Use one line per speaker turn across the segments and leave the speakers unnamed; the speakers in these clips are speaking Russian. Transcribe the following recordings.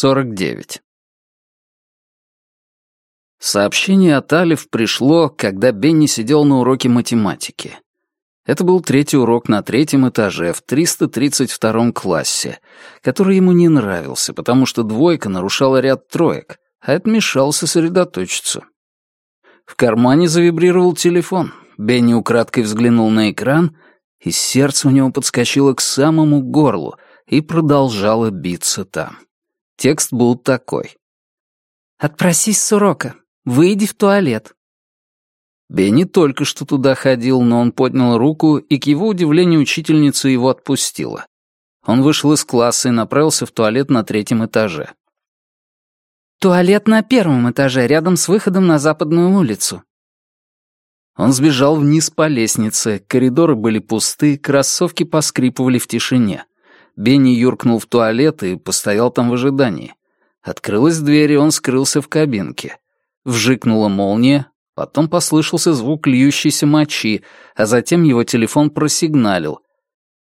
49. Сообщение от Алиф пришло, когда Бенни сидел на уроке математики. Это был третий урок на третьем этаже в 332 классе, который ему не нравился, потому что двойка нарушала ряд троек, а это мешало сосредоточиться. В кармане завибрировал телефон. Бенни украдкой взглянул на экран, и сердце у него подскочило к самому горлу и продолжало биться там. Текст был такой.
«Отпросись с урока. Выйди в туалет».
Бенни только что туда ходил, но он поднял руку, и к его удивлению учительница его отпустила. Он вышел из класса и направился в туалет на третьем этаже.
«Туалет на первом этаже, рядом с выходом на западную улицу».
Он сбежал вниз по лестнице, коридоры были пусты, кроссовки поскрипывали в тишине. Бенни юркнул в туалет и постоял там в ожидании. Открылась дверь, и он скрылся в кабинке. Вжикнула молния, потом послышался звук льющейся мочи, а затем его телефон просигналил.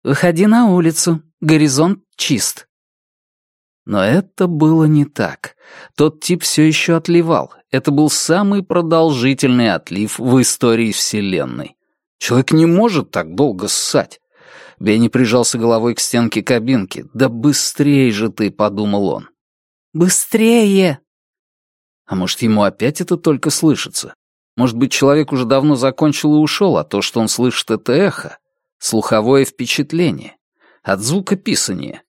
«Выходи на улицу, горизонт чист».
Но это было не так. Тот тип все еще отливал. Это был самый продолжительный отлив в истории Вселенной. Человек не может так долго ссать. Бенни прижался головой к стенке кабинки. «Да быстрее же ты!» — подумал он.
«Быстрее!»
А может, ему опять это только слышится? Может быть, человек уже давно закончил и ушел, а то, что он слышит, это эхо, слуховое впечатление, от звука писания.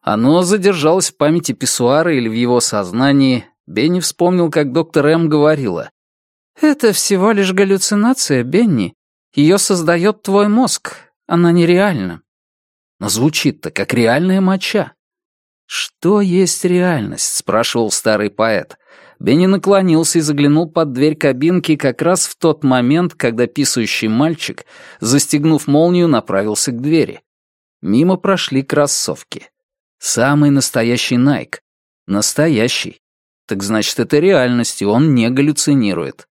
Оно задержалось в памяти писсуара или в его сознании. Бенни вспомнил, как доктор М. говорила.
«Это всего лишь галлюцинация, Бенни. Ее создает твой мозг. Она нереальна».
Но звучит-то как реальная моча. «Что есть реальность?» — спрашивал старый поэт. Бенни наклонился и заглянул под дверь кабинки как раз в тот момент, когда писающий мальчик, застегнув молнию, направился к двери. Мимо прошли кроссовки. Самый настоящий Найк. Настоящий. Так значит, это реальность, и он не галлюцинирует.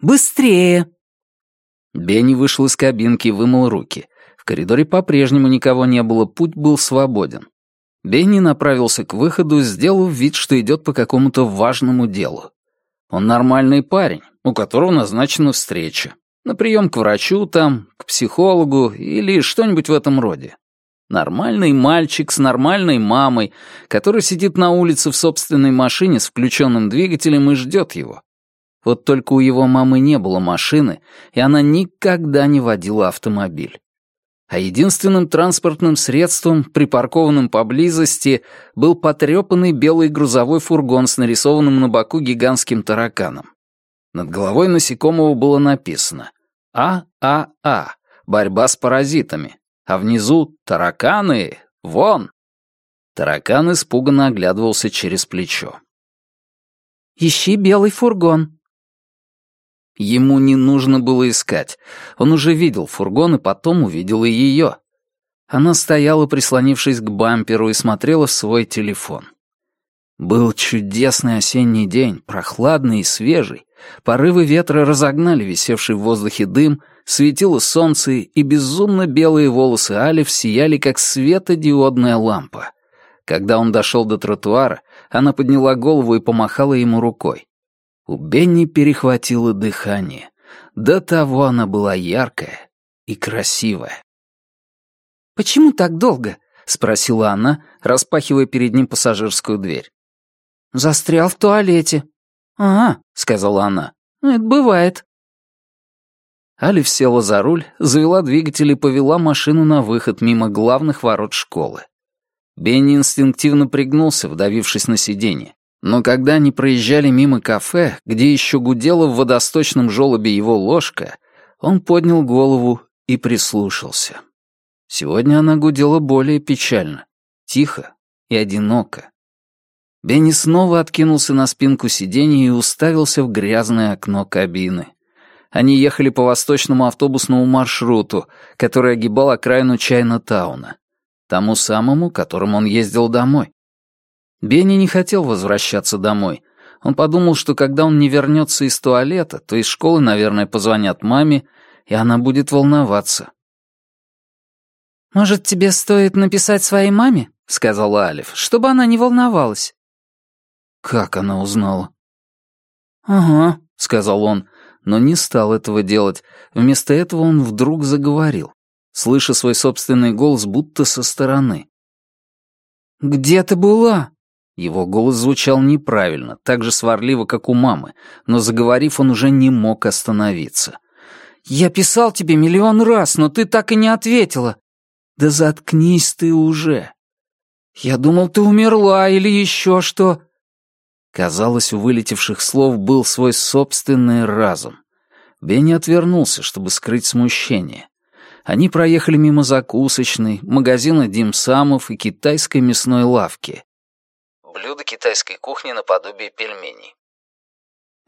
«Быстрее!»
Бенни вышел из кабинки и вымыл руки. В коридоре по-прежнему никого не было, путь был свободен. Бенни направился к выходу, сделав вид, что идет по какому-то важному делу. Он нормальный парень, у которого назначена встреча. На прием к врачу там, к психологу или что-нибудь в этом роде. Нормальный мальчик с нормальной мамой, который сидит на улице в собственной машине с включенным двигателем и ждет его. Вот только у его мамы не было машины, и она никогда не водила автомобиль. А единственным транспортным средством, припаркованным поблизости, был потрепанный белый грузовой фургон с нарисованным на боку гигантским тараканом. Над головой насекомого было написано «А-А-А. Борьба с паразитами а внизу «Тараканы! Вон!» Таракан испуганно оглядывался через плечо.
«Ищи белый фургон».
Ему не нужно было искать. Он уже видел фургон и потом увидел и ее. Она стояла, прислонившись к бамперу, и смотрела в свой телефон. Был чудесный осенний день, прохладный и свежий. Порывы ветра разогнали висевший в воздухе дым, светило солнце, и безумно белые волосы Алиф сияли, как светодиодная лампа. Когда он дошел до тротуара, она подняла голову и помахала ему рукой. У Бенни перехватило дыхание. До того она была яркая и красивая.
«Почему так долго?»
— спросила она, распахивая перед ним пассажирскую дверь.
«Застрял в туалете».
«Ага», — сказала она.
«Это бывает».
Алиф села за руль, завела двигатель и повела машину на выход мимо главных ворот школы. Бенни инстинктивно пригнулся, вдавившись на сиденье. Но когда они проезжали мимо кафе, где еще гудела в водосточном желобе его ложка, он поднял голову и прислушался. Сегодня она гудела более печально, тихо и одиноко. Бенни снова откинулся на спинку сиденья и уставился в грязное окно кабины. Они ехали по восточному автобусному маршруту, который огибал окраину Чайна-тауна. Тому самому, которым он ездил домой. Бенни не хотел возвращаться домой. Он подумал, что когда он не вернется из туалета, то из школы, наверное, позвонят маме, и она будет волноваться.
«Может, тебе стоит написать своей маме?» — сказала Алиф, — «чтобы она не волновалась».
Как она узнала?
«Ага», —
сказал он, но не стал этого делать. Вместо этого он вдруг заговорил, слыша свой собственный голос будто со стороны.
«Где ты была?»
Его голос звучал неправильно, так же сварливо, как у мамы, но, заговорив, он уже не мог остановиться.
«Я писал тебе миллион раз, но ты так и не ответила».
«Да заткнись ты уже!»
«Я думал, ты умерла или еще что».
Казалось, у вылетевших слов был свой собственный разум. Бенни отвернулся, чтобы скрыть смущение. Они проехали мимо закусочной, магазина димсамов и китайской мясной лавки. Блюдо китайской кухни наподобие пельменей.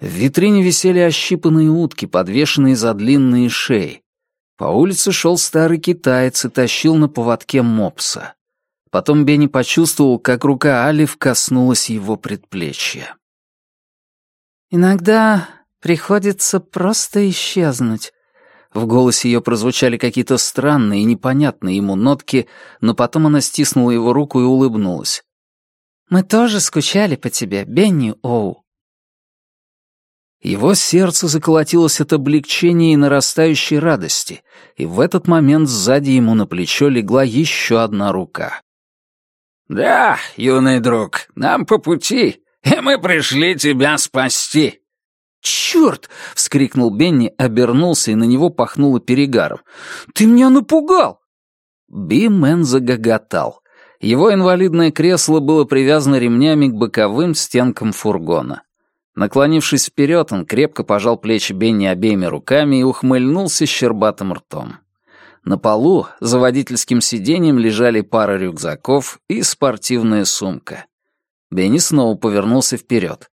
В витрине висели ощипанные утки, подвешенные за длинные шеи. По улице шел старый китаец и тащил на поводке мопса. Потом Бенни почувствовал, как рука Алиф коснулась его предплечья.
«Иногда приходится просто исчезнуть».
В голосе ее прозвучали какие-то странные и непонятные ему нотки, но потом она стиснула его руку и улыбнулась.
«Мы тоже скучали по тебе, Бенни Оу».
Его сердце заколотилось от облегчения и нарастающей радости, и в этот момент сзади ему на плечо легла еще одна рука.
«Да, юный друг, нам по пути, и мы пришли тебя спасти».
«Черт!» — вскрикнул Бенни, обернулся, и на него пахнуло перегаром. «Ты меня напугал!» Би-мен загоготал. Его инвалидное кресло было привязано ремнями к боковым стенкам фургона. Наклонившись вперед, он крепко пожал плечи Бенни обеими руками и ухмыльнулся щербатым ртом. На полу за водительским сиденьем лежали пара рюкзаков и спортивная сумка. Бенни снова повернулся вперед.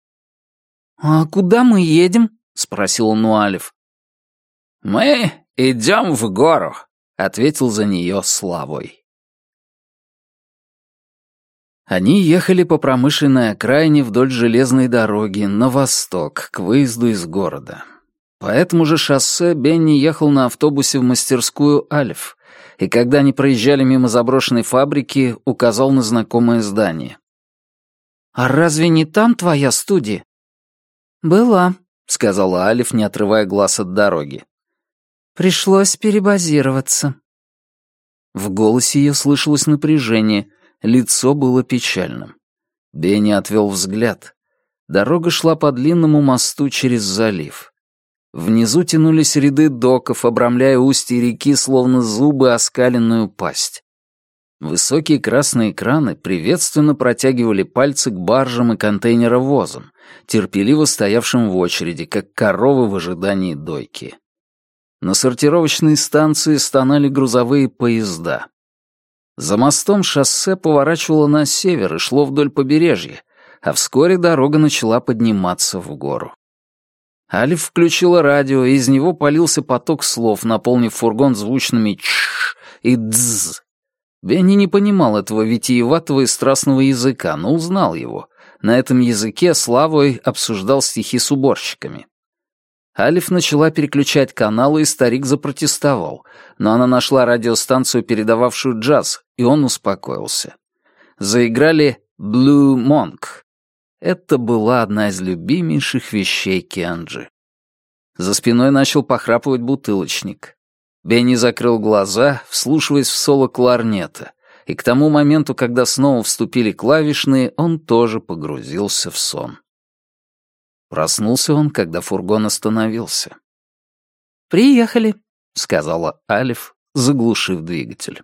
«А куда мы едем?» — спросил Алиф.
«Мы идем в гору», — ответил за нее Славой.
Они ехали по промышленной окраине вдоль железной дороги на восток, к выезду из города. По этому же шоссе Бенни ехал на автобусе в мастерскую «Альф», и когда они проезжали мимо заброшенной фабрики, указал на знакомое здание.
«А разве не там твоя студия?»
«Была», — сказала Алиф, не отрывая глаз от дороги.
«Пришлось перебазироваться».
В голосе ее слышалось напряжение — Лицо было печальным. Бенни отвел взгляд. Дорога шла по длинному мосту через залив. Внизу тянулись ряды доков, обрамляя устье реки, словно зубы оскаленную пасть. Высокие красные краны приветственно протягивали пальцы к баржам и контейнеровозам, терпеливо стоявшим в очереди, как коровы в ожидании дойки. На сортировочной станции стонали грузовые поезда. За мостом шоссе поворачивало на север и шло вдоль побережья, а вскоре дорога начала подниматься в гору. Алиф включила радио, и из него полился поток слов, наполнив фургон звучными «чш» и «дз». Бенни не понимал этого витиеватого и страстного языка, но узнал его. На этом языке Славой обсуждал стихи с уборщиками. Алиф начала переключать каналы, и старик запротестовал, но она нашла радиостанцию, передававшую джаз, и он успокоился. Заиграли «Blue Monk». Это была одна из любимейших вещей Кенджи. За спиной начал похрапывать бутылочник. Бенни закрыл глаза, вслушиваясь в соло кларнета, и к тому моменту, когда снова вступили клавишные, он тоже погрузился в сон. Проснулся он, когда фургон остановился.
«Приехали», —
сказала Алиф, заглушив двигатель.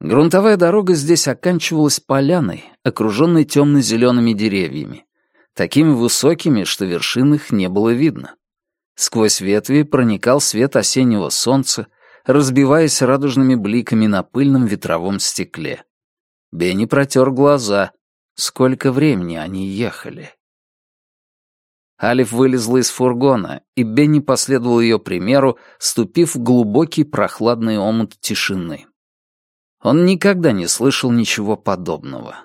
Грунтовая дорога здесь оканчивалась поляной, окруженной темно-зелеными деревьями, такими высокими, что вершин их не было видно. Сквозь ветви проникал свет осеннего солнца, разбиваясь радужными бликами на пыльном ветровом стекле. Бенни протер глаза. Сколько времени они ехали? Алиф вылезла из фургона, и Бенни последовал ее примеру, ступив в глубокий прохладный омут тишины. Он никогда не слышал ничего подобного.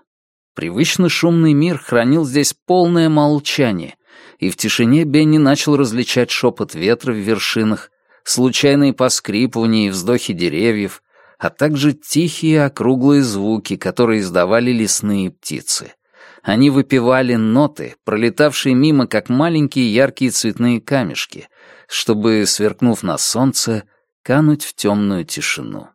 Привычно шумный мир хранил здесь полное молчание, и в тишине Бенни начал различать шепот ветра в вершинах, случайные поскрипывания и вздохи деревьев, а также тихие округлые звуки, которые издавали лесные птицы. Они выпивали ноты, пролетавшие мимо, как маленькие яркие цветные камешки, чтобы, сверкнув на солнце, кануть в темную тишину.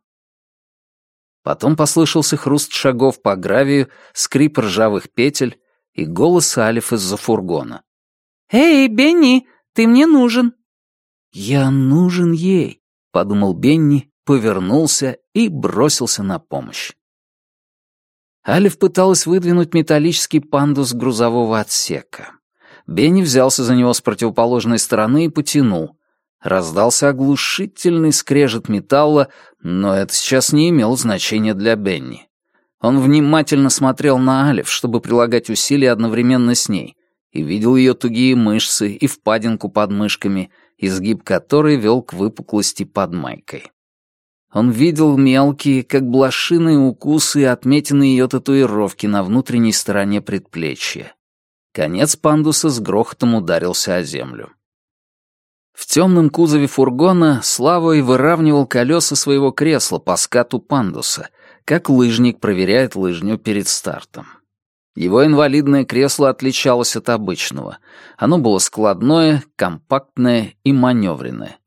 Потом послышался хруст шагов по гравию, скрип ржавых петель и голос Алиф из-за фургона.
«Эй, Бенни, ты мне нужен!»
«Я нужен ей», — подумал Бенни, повернулся и бросился на помощь. Алиф пыталась выдвинуть металлический пандус грузового отсека. Бенни взялся за него с противоположной стороны и потянул. Раздался оглушительный скрежет металла, но это сейчас не имело значения для Бенни. Он внимательно смотрел на Алиф, чтобы прилагать усилия одновременно с ней, и видел ее тугие мышцы и впадинку под мышками, изгиб которой вел к выпуклости под майкой. Он видел мелкие, как блошиные укусы и отметины ее татуировки на внутренней стороне предплечья. Конец пандуса с грохотом ударился о землю. В темном кузове фургона Славой выравнивал колеса своего кресла по скату пандуса, как лыжник проверяет лыжню перед стартом. Его инвалидное кресло отличалось от обычного. Оно было складное, компактное и маневренное.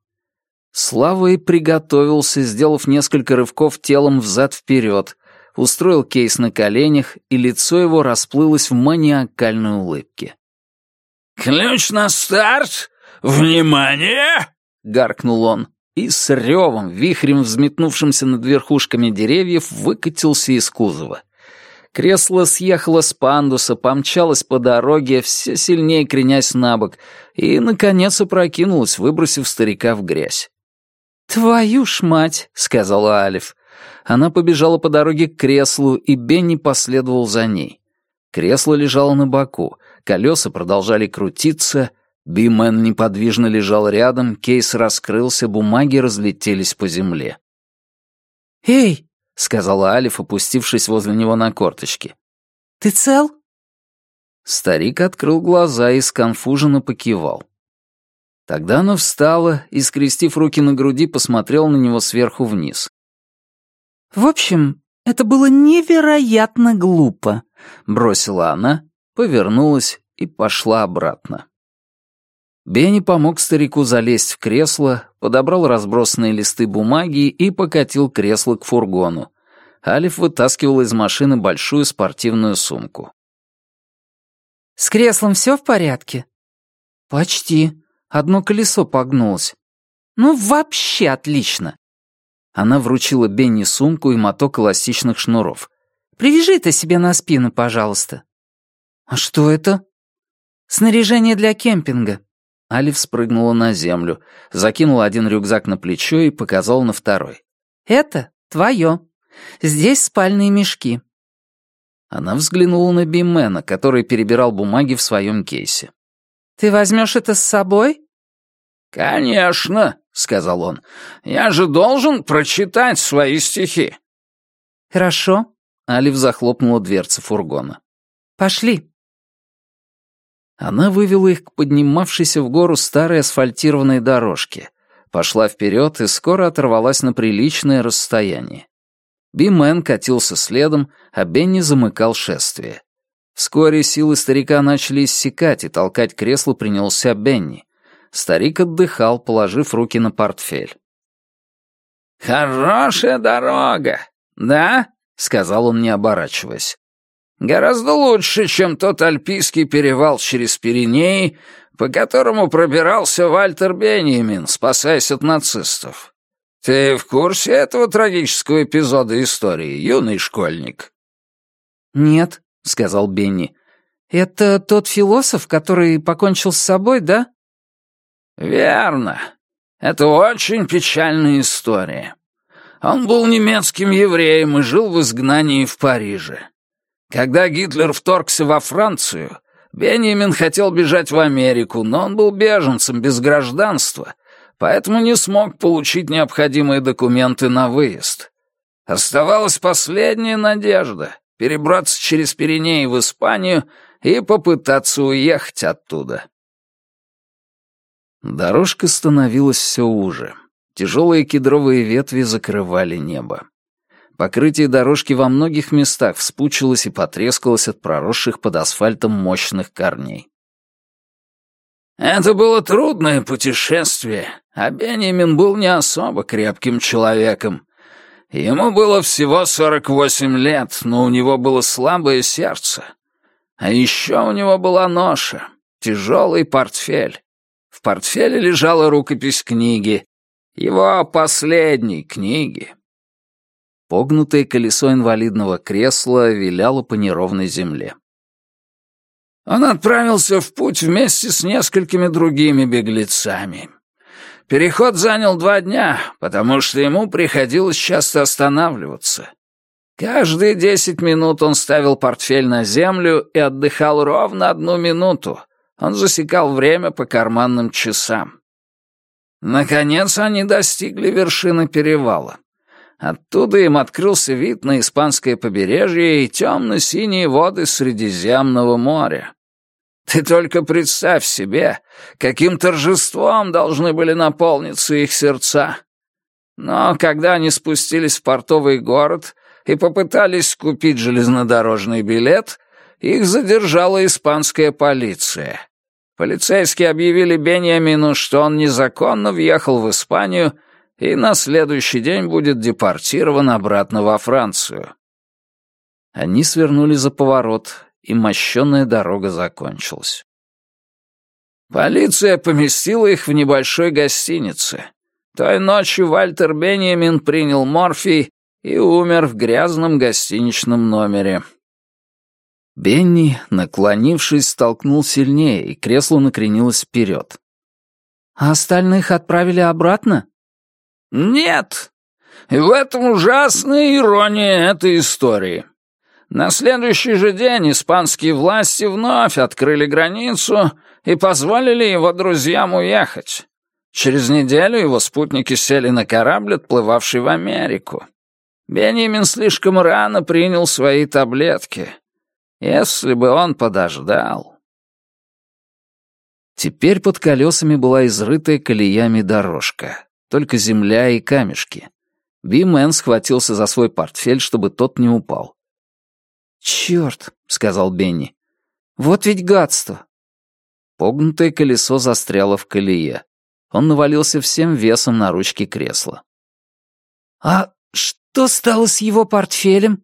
Славой приготовился, сделав несколько рывков телом взад-вперед, устроил кейс на коленях, и лицо его расплылось в маниакальной улыбке.
«Ключ на старт! Внимание!» — гаркнул он, и с ревом, вихрем взметнувшимся над верхушками деревьев, выкатился из кузова. Кресло съехало с пандуса, помчалось по дороге, все сильнее кренясь на бок, и, наконец, опрокинулось, выбросив старика в грязь.
«Твою ж мать!» — сказала Алиф.
Она побежала по дороге к креслу, и Бенни последовал за ней. Кресло лежало на боку, колеса продолжали крутиться, Бимен неподвижно лежал рядом, кейс раскрылся, бумаги разлетелись по земле.
«Эй!»
— сказала Алиф, опустившись возле него на корточки.
«Ты цел?»
Старик открыл глаза и сконфуженно покивал. Тогда она встала и, скрестив руки на груди, посмотрела на него сверху вниз.
«В общем, это было невероятно глупо», —
бросила она, повернулась и пошла обратно. Бенни помог старику залезть в кресло, подобрал разбросанные листы бумаги и покатил кресло к фургону. Алиф вытаскивал из машины большую спортивную сумку.
«С креслом все в порядке?»
«Почти», Одно колесо погнулось.
Ну, вообще отлично.
Она вручила Бенни сумку и моток эластичных шнуров.
«Привяжи это себе на спину, пожалуйста».
«А что это?»
«Снаряжение для кемпинга».
Алиф спрыгнула на землю, закинула один рюкзак на плечо и показала на второй.
«Это твое. Здесь спальные мешки».
Она взглянула на Бимена, который перебирал бумаги в своем кейсе.
«Ты возьмешь это с собой?»
«Конечно», — сказал он. «Я же должен прочитать свои стихи».
«Хорошо», —
Алиф захлопнула дверцы фургона.
«Пошли».
Она вывела их к поднимавшейся в гору старой асфальтированной дорожке, пошла вперед и скоро оторвалась на приличное расстояние. Бимен катился следом, а Бенни замыкал шествие. Вскоре силы старика начали иссякать, и толкать кресло принялся Бенни. Старик отдыхал, положив руки на портфель.
«Хорошая дорога, да?» — сказал он, не оборачиваясь. «Гораздо лучше, чем тот альпийский перевал через Пиренеи, по которому пробирался Вальтер Бенjamin, спасаясь от нацистов. Ты в курсе этого трагического эпизода истории, юный школьник?»
«Нет», — сказал Бенни. «Это тот философ, который покончил с собой, да?»
«Верно. Это очень печальная история. Он был немецким евреем и жил в изгнании в Париже. Когда Гитлер вторгся во Францию, Бенjamin хотел бежать в Америку, но он был беженцем без гражданства, поэтому не смог получить необходимые документы на выезд. Оставалась последняя надежда перебраться через Пиренеи в Испанию и попытаться уехать оттуда.
Дорожка становилась все уже. Тяжелые кедровые ветви закрывали небо. Покрытие дорожки во многих местах вспучилось и потрескалось от проросших под асфальтом мощных корней.
Это было трудное путешествие, а Бенjamin был не особо крепким человеком. Ему было всего 48 лет, но у него было слабое сердце. А еще у него была ноша, тяжелый портфель. В портфеле лежала рукопись книги, его последней книги.
Погнутое колесо инвалидного кресла виляло по неровной земле.
Он отправился в путь вместе с несколькими другими беглецами. Переход занял два дня, потому что ему приходилось часто останавливаться. Каждые десять минут он ставил портфель на землю и отдыхал ровно одну минуту. Он засекал время по карманным часам. Наконец они достигли вершины перевала. Оттуда им открылся вид на испанское побережье и темно-синие воды Средиземного моря. Ты только представь себе, каким торжеством должны были наполниться их сердца. Но когда они спустились в портовый город и попытались купить железнодорожный билет, их задержала испанская полиция. Полицейские объявили Беньямину, что он незаконно въехал в Испанию и на следующий день будет депортирован обратно во Францию.
Они свернули за поворот, и мощенная дорога закончилась.
Полиция поместила их в небольшой гостинице. Той ночью Вальтер Бенjamin принял морфий и умер в грязном гостиничном номере.
Бенни, наклонившись, столкнул сильнее, и кресло накренилось вперед.
«А остальных отправили обратно?»
«Нет. И в этом ужасная ирония этой истории. На следующий же день испанские власти вновь открыли границу и позволили его друзьям уехать. Через неделю его спутники сели на корабль, отплывавший в Америку. Бенjamin слишком рано принял свои таблетки. Если бы он подождал...
Теперь под колесами была изрытая колеями дорожка, только земля и камешки. Бимен схватился за свой портфель, чтобы тот не упал.
«Черт», — сказал Бенни. «Вот ведь гадство».
Погнутое колесо застряло в колее. Он навалился всем весом на ручки кресла.
«А что стало с его портфелем?»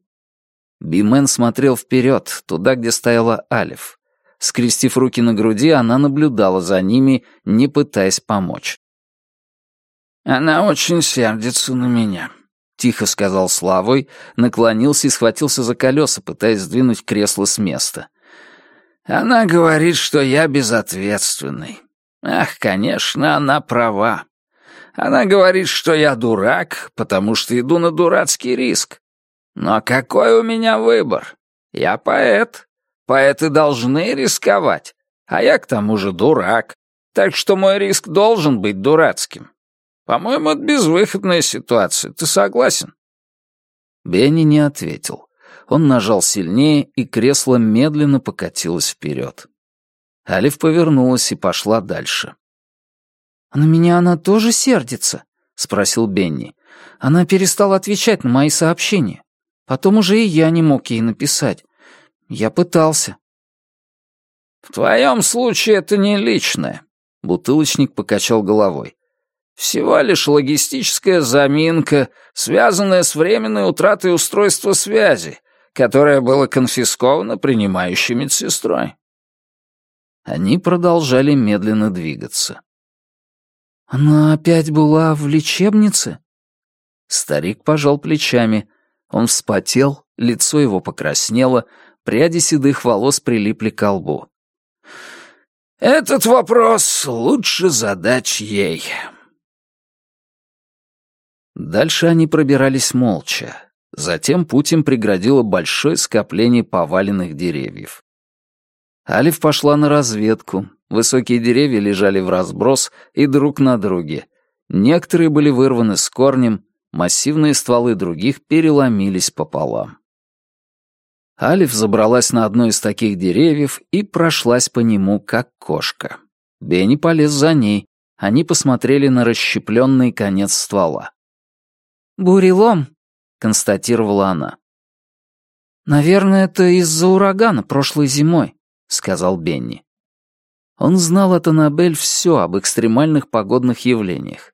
Бимен смотрел вперед, туда, где стояла Алиф. Скрестив руки на груди, она наблюдала за ними, не пытаясь помочь.
«Она очень сердится на меня», — тихо сказал Славой, наклонился и схватился за колеса, пытаясь сдвинуть кресло с места. «Она говорит, что я безответственный. Ах, конечно, она права. Она говорит, что я дурак, потому что иду на дурацкий риск. Но какой у меня выбор? Я поэт. Поэты должны рисковать, а я к тому же дурак, так что мой риск должен быть дурацким. По-моему, это безвыходная ситуация. Ты согласен?»
Бенни не ответил. Он нажал сильнее, и кресло медленно покатилось вперед. Алиф повернулась и пошла дальше.
«А на меня она тоже сердится?» — спросил Бенни. «Она перестала отвечать на мои сообщения. Потом уже и я не мог ей написать. Я пытался».
«В твоем случае это не личное», — бутылочник покачал головой. Всего лишь логистическая заминка, связанная с временной утратой устройства связи, которое было конфисковано принимающей медсестрой.
Они продолжали медленно двигаться.
«Она опять была в лечебнице?»
Старик пожал плечами. Он вспотел, лицо его покраснело, пряди седых волос прилипли к лбу.
«Этот вопрос лучше задать ей»,
Дальше они пробирались молча. Затем путь им преградило большое скопление поваленных деревьев. Алиф пошла на разведку. Высокие деревья лежали в разброс и друг на друге. Некоторые были вырваны с корнем, массивные стволы других переломились пополам. Алиф забралась на одно из таких деревьев и прошлась по нему, как кошка. Бенни полез за ней. Они посмотрели на расщепленный конец ствола.
«Бурелом», —
констатировала она.
«Наверное, это из-за урагана прошлой зимой», — сказал Бенни.
Он знал от Аннабель все об экстремальных погодных явлениях.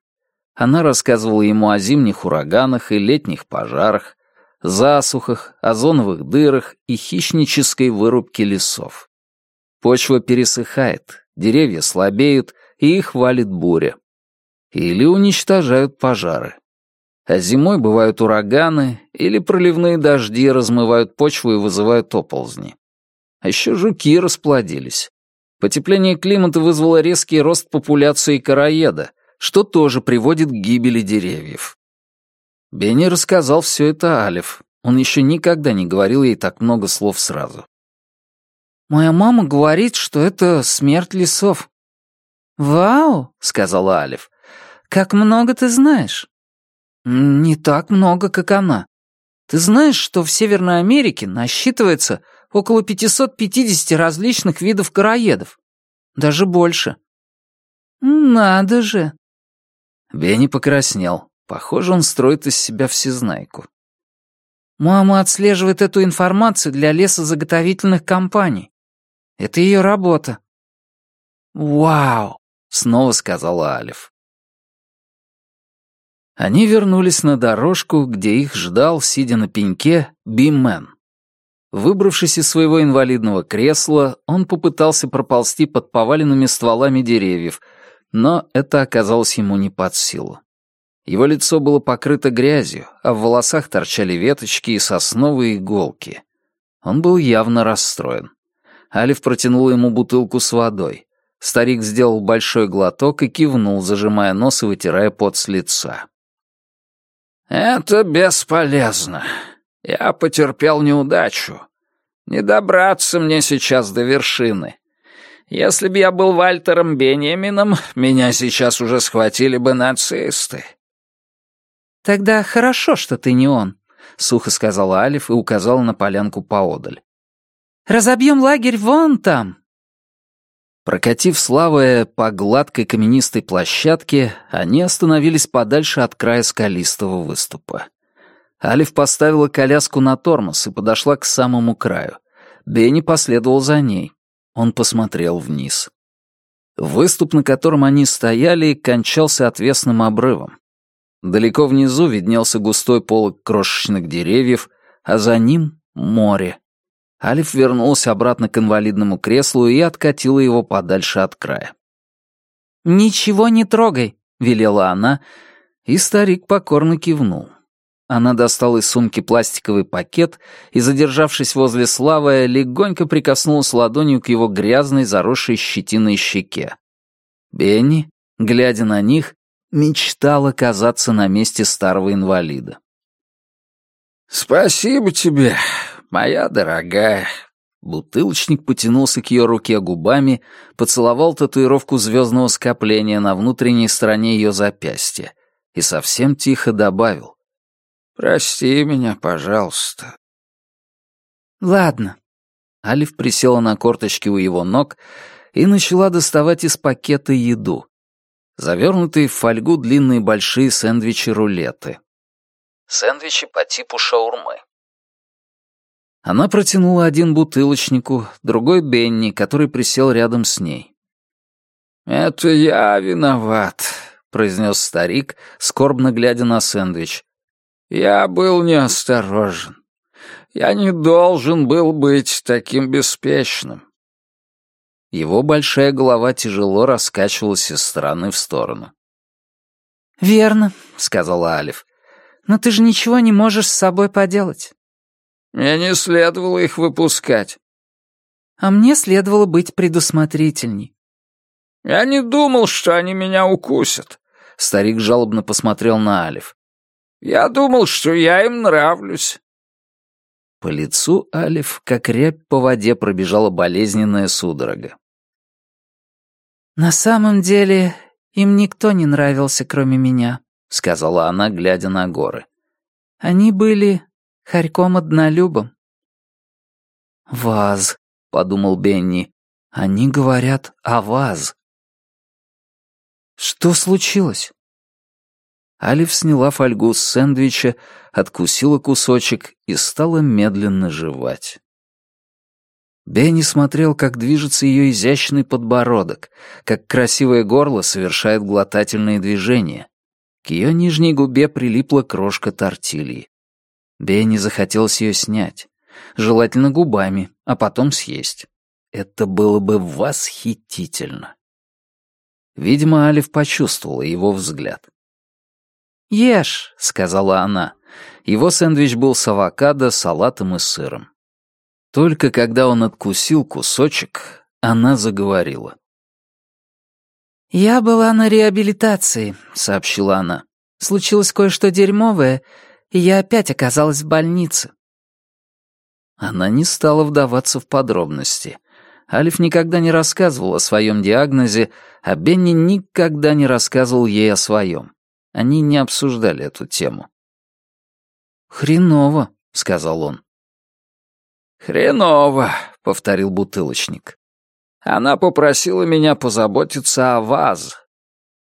Она рассказывала ему о зимних ураганах и летних пожарах, засухах, озоновых дырах и хищнической вырубке лесов. Почва пересыхает, деревья слабеют, и их валит буря. Или уничтожают пожары. А зимой бывают ураганы или проливные дожди размывают почву и вызывают оползни. А еще жуки расплодились. Потепление климата вызвало резкий рост популяции короеда, что тоже приводит к гибели деревьев. Бенни рассказал все это Алиф. Он еще никогда не говорил ей так много слов сразу.
«Моя мама говорит, что это смерть лесов». «Вау!» — сказала Алиф. «Как много ты знаешь?» «Не так много, как она. Ты знаешь, что в Северной Америке насчитывается около 550 различных видов короедов? Даже больше». «Надо же!»
Бенни покраснел. Похоже, он строит из себя всезнайку.
Мама отслеживает эту информацию для лесозаготовительных компаний. Это ее работа.
«Вау!» — снова сказала Алиф. Они вернулись на дорожку, где их ждал, сидя на пеньке, Бимен. Выбравшись из своего инвалидного кресла, он попытался проползти под поваленными стволами деревьев, но это оказалось ему не под силу. Его лицо было покрыто грязью, а в волосах торчали веточки и сосновые иголки. Он был явно расстроен. Алиф протянула ему бутылку с водой. Старик сделал большой глоток и кивнул, зажимая нос и вытирая пот с лица.
«Это бесполезно. Я потерпел неудачу. Не добраться мне сейчас до вершины. Если бы я был Вальтером Беньямином, меня сейчас уже схватили бы нацисты.
«Тогда хорошо, что ты не он», — сухо сказала Алиф и указала на полянку поодаль. «Разобьем лагерь вон там».
Прокатив славая по гладкой каменистой площадке, они остановились подальше от края скалистого выступа. Алиф поставила коляску на тормоз и подошла к самому краю. Бенни последовал за ней. Он посмотрел вниз. Выступ, на котором они стояли, кончался отвесным обрывом. Далеко внизу виднелся густой полог крошечных деревьев, а за ним — море. Алиф вернулся обратно к инвалидному креслу и откатила его подальше от края.
«Ничего не трогай», — велела она,
и старик покорно кивнул. Она достала из сумки пластиковый пакет и, задержавшись возле Славы, легонько прикоснулась ладонью к его грязной, заросшей щетиной щеке. Бенни, глядя на них, мечтал оказаться на месте старого инвалида.
«Спасибо тебе, моя дорогая».
Бутылочник потянулся к ее руке губами, поцеловал татуировку звездного скопления на внутренней стороне ее запястья и совсем тихо добавил.
«Прости меня, пожалуйста».
«Ладно».
Алиф присела на корточки у его ног и начала доставать из пакета еду завернутые в фольгу длинные большие сэндвичи-рулеты. Сэндвичи по типу шаурмы. Она протянула один бутылочнику, другой Бенни, который присел рядом с ней.
«Это я виноват», — произнес старик, скорбно глядя на сэндвич. «Я был неосторожен. Я не должен был быть таким беспечным.
Его большая голова тяжело раскачивалась из стороны в сторону.
«Верно», — сказала Алиф. «Но ты же ничего не можешь с собой поделать».
«Мне не следовало их выпускать».
«А мне следовало быть предусмотрительней».
«Я не думал, что они меня укусят», —
старик жалобно посмотрел на Алиф.
«Я думал, что я им нравлюсь».
По лицу Алиф, как рябь по воде, пробежала болезненная судорога.
«На самом деле, им никто не нравился, кроме меня», — сказала она, глядя на горы. «Они были хорьком однолюбом».
«Ваз», — подумал Бенни, — «они говорят о ваз».
«Что случилось?»
Алиф сняла фольгу с сэндвича, откусила кусочек и стала медленно жевать. Бенни смотрел, как движется ее изящный подбородок, как красивое горло совершает глотательные движения. К ее нижней губе прилипла крошка тортильи. Бенни захотелось ее снять, желательно губами, а потом съесть. Это было бы восхитительно. Видимо, Алиф почувствовала его взгляд.
«Ешь», — сказала она.
Его сэндвич был с авокадо, салатом и сыром. Только когда он откусил кусочек, она заговорила.
«Я была на реабилитации», — сообщила она. «Случилось кое-что дерьмовое, и я опять оказалась в больнице».
Она не стала вдаваться в подробности. Алиф никогда не рассказывал о своем диагнозе, а Бенни никогда не рассказывал ей о своем. Они не обсуждали эту тему.
«Хреново», — сказал он.
«Хреново», — повторил бутылочник. «Она попросила меня позаботиться о ВАЗ.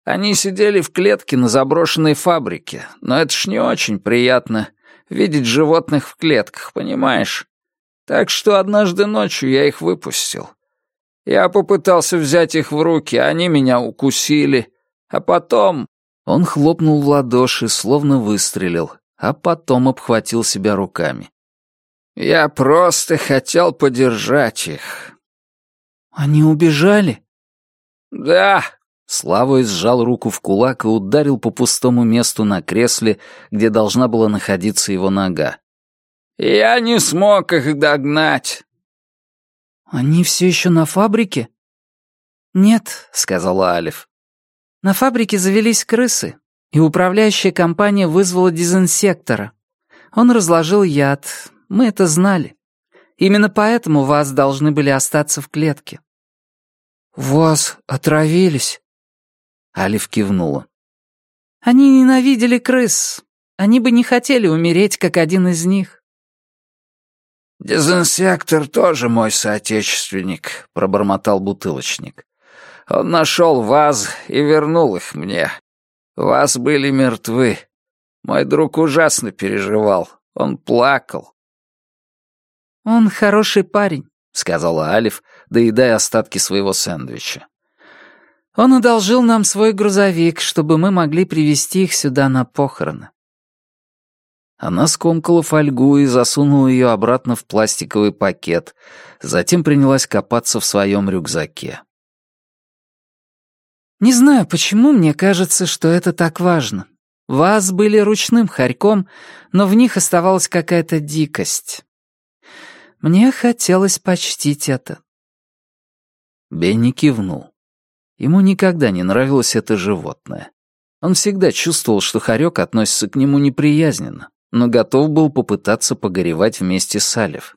Они сидели в клетке на заброшенной фабрике, но это ж не очень приятно — видеть животных в клетках, понимаешь? Так что однажды ночью я их выпустил. Я попытался взять их в руки, они меня укусили, а потом
он хлопнул в ладоши, словно выстрелил, а потом обхватил себя руками.
«Я просто хотел подержать их».
«Они убежали?»
«Да».
Славой сжал руку в кулак и ударил по пустому месту на кресле, где должна была находиться его нога.
«Я не смог их догнать».
«Они все еще на фабрике?» «Нет», — сказала Алиф. На фабрике завелись крысы, и управляющая компания вызвала дезинсектора. Он разложил яд, мы это знали. Именно поэтому вас должны были остаться в клетке. «Вас отравились?»
Алиф кивнула.
«Они ненавидели крыс. Они бы не хотели умереть, как один из них».
«Дезинсектор тоже мой соотечественник», — пробормотал бутылочник. Он нашел ваз и вернул их мне. Вас были мертвы. Мой друг ужасно переживал. Он плакал.
«Он хороший парень», —
сказала Алиф, доедая остатки своего сэндвича.
«Он одолжил нам свой грузовик, чтобы мы могли привезти их сюда на похороны».
Она скомкала фольгу и засунула ее обратно в пластиковый пакет, затем принялась копаться в своем рюкзаке.
Не знаю, почему мне кажется, что это так важно. Вас были ручным хорьком, но в них оставалась какая-то дикость. Мне хотелось почтить это.
Бенни кивнул. Ему никогда не нравилось это животное. Он всегда чувствовал, что хорек относится к нему неприязненно, но готов был попытаться погоревать вместе с Алев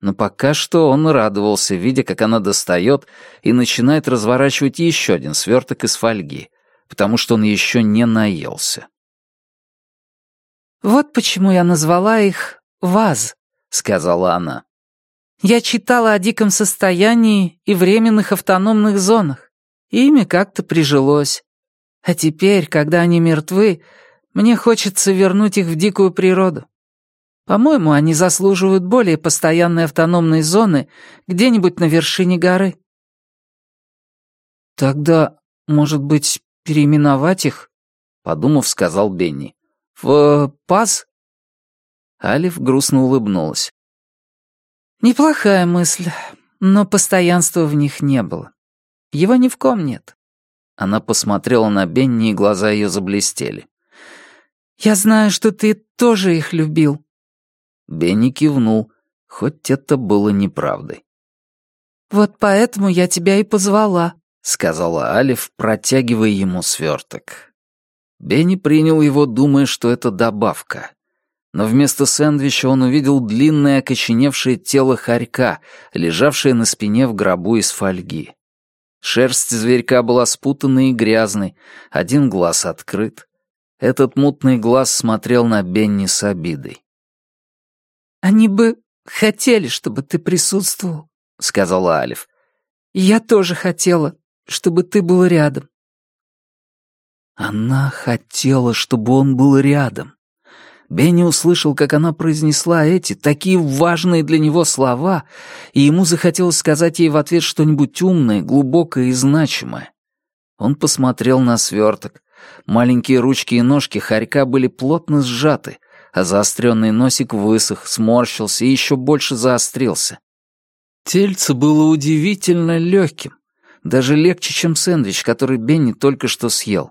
но пока что он радовался, видя, как она достает и начинает разворачивать еще один сверток из фольги, потому что он еще не наелся.
«Вот почему я назвала их «ваз», — сказала она. «Я читала о диком состоянии и временных автономных зонах. Ими как-то прижилось. А теперь, когда они мертвы, мне хочется вернуть их в дикую природу. По-моему, они заслуживают более постоянной автономной зоны где-нибудь на вершине горы. Тогда, может быть, переименовать их? Подумав, сказал Бенни. В паз?
Алиф грустно улыбнулась.
Неплохая мысль, но постоянства в них не было. Его ни в ком нет.
Она посмотрела на Бенни, и глаза ее заблестели.
«Я знаю, что ты тоже их любил»,
Бенни кивнул, хоть это было неправдой.
«Вот поэтому я тебя и позвала», —
сказала Алиф, протягивая ему сверток. Бенни принял его, думая, что это добавка. Но вместо сэндвича он увидел длинное окоченевшее тело хорька, лежавшее на спине в гробу из фольги. Шерсть зверька была спутанной и грязной, один глаз открыт. Этот мутный глаз смотрел на Бенни с обидой.
«Они бы хотели, чтобы ты присутствовал», — сказала Алиф. «Я тоже хотела, чтобы ты был рядом».
Она хотела, чтобы он был рядом. Бенни услышал, как она произнесла эти, такие важные для него слова, и ему захотелось сказать ей в ответ что-нибудь умное, глубокое и значимое. Он посмотрел на сверток. Маленькие ручки и ножки хорька были плотно сжаты, а заостренный носик высох, сморщился и еще больше заострился. Тельце было удивительно легким, даже легче, чем сэндвич, который Бенни только что съел.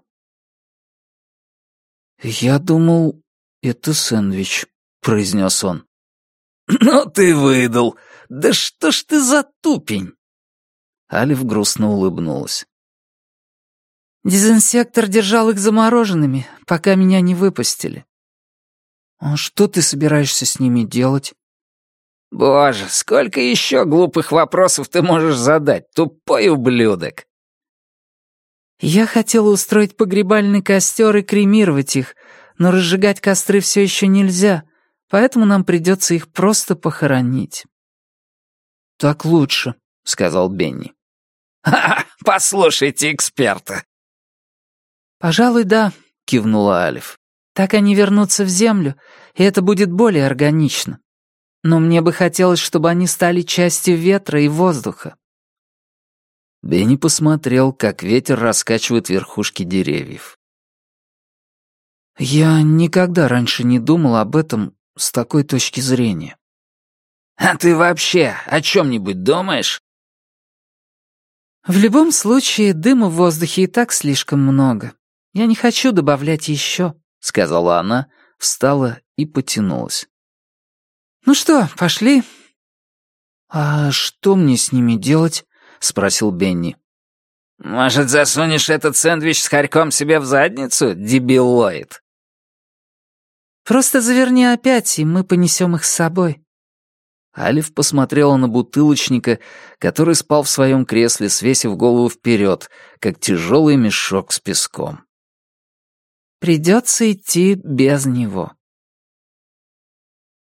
«Я думал, это сэндвич», — произнес он.
«Ну ты выдал! Да что ж ты за тупень!»
Алиф грустно улыбнулась.
«Дезинсектор держал их замороженными, пока меня не выпустили». «А что ты собираешься с ними делать?»
«Боже, сколько еще глупых вопросов ты можешь задать, тупой ублюдок!»
«Я хотела устроить погребальный костер и кремировать их, но разжигать костры все еще нельзя, поэтому нам придется их просто похоронить».
«Так лучше», — сказал Бенни.
«Ха, послушайте эксперта».
«Пожалуй, да», — кивнула Алиф. «Так они вернутся в землю, и это будет более органично. Но мне бы хотелось, чтобы они стали частью ветра и воздуха».
Бенни посмотрел, как ветер раскачивает верхушки деревьев. Я никогда раньше не думал об этом с такой точки зрения.
А ты вообще о чем-нибудь думаешь?
В любом случае, дыма в воздухе и так слишком много. Я не хочу добавлять еще, сказала она, встала и потянулась. Ну что, пошли?
А что мне с ними делать? спросил Бенни.
Может, засунешь этот сэндвич с хорьком себе в задницу, дебилоид?
Просто заверни опять, и мы понесем их с собой».
Алиф посмотрела на бутылочника, который спал в своем кресле, свесив голову вперед, как тяжелый мешок с песком.
«Придется идти без него»,